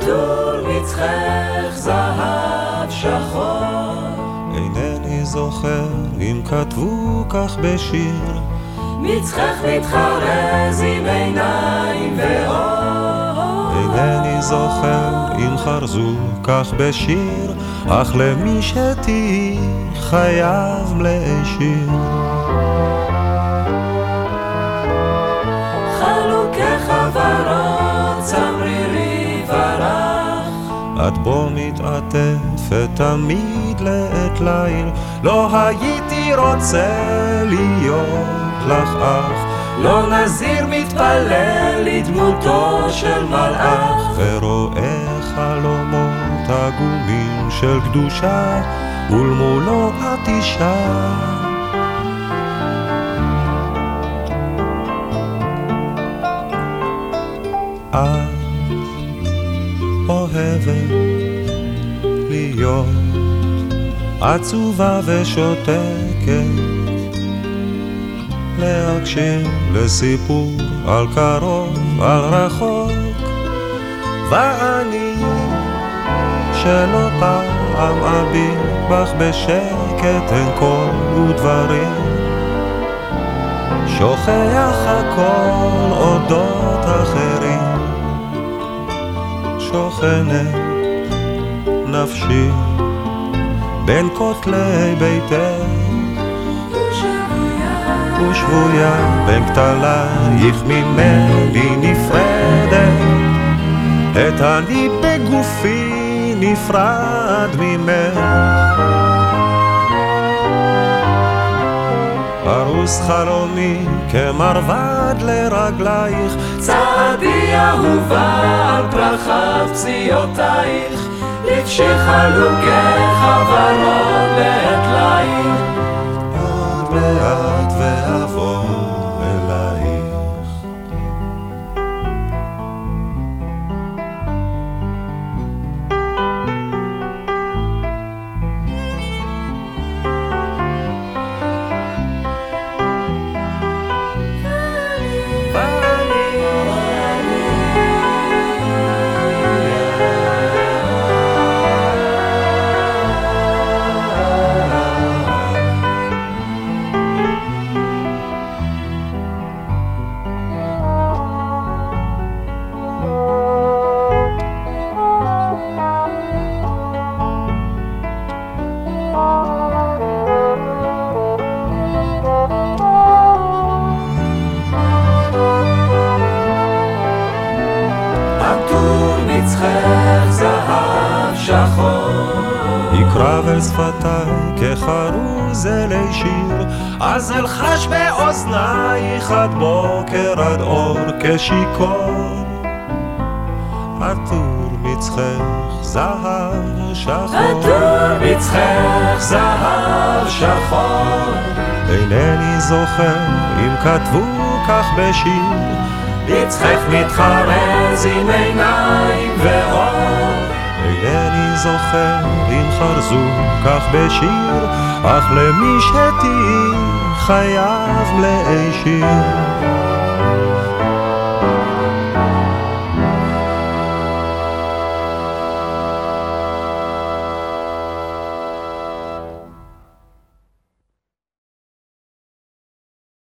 עטור מצחך זהב שחור. אינני זוכר אם כתבו כך בשיר. מצחך מתחרז עם עיניים ואור. אינני זוכר אם חרזו כך בשיר, אך למי שתהי חייב להשאיר. את בו מתעטפת תמיד לעת ליל, לא הייתי רוצה להיות לך אח. לא נזיר מתפלל לדמותו של מלאך, ורואה חלומות עגומים של קדושה, ולמולו את אישה. את אוהבת להיות עצובה ושותקת. להקשיב לסיפור על קרוב, על רחוק ואני שלא פעם אביט בך בשקט אין קול ודברים. שוכח הכל אודות אחרים שוכנת נפשי בין כותלי ביתך ושבויה בין כתלייך ממני נפרדת. את אני בגופי נפרד ממך חלומי כמרבד לרגלייך. צעדי אהובה על פרחת פציעותייך לבשי חלוקך ורוד לעת מצחך זהב שחור. יקרב אל שפתיי כחרוז אלי שיר, אז אלחש באוזנייך עד בוקר עד אור כשיכור. עטור מצחך זהב שחור. עטור מצחך זהב שחור. אינני זוכר אם כתבו כך בשיר. מצחך מתחרז עם עיניים ואור. אינני זוכר אם חרזו כך בשיר, אך למי שתהי חייב להישיר.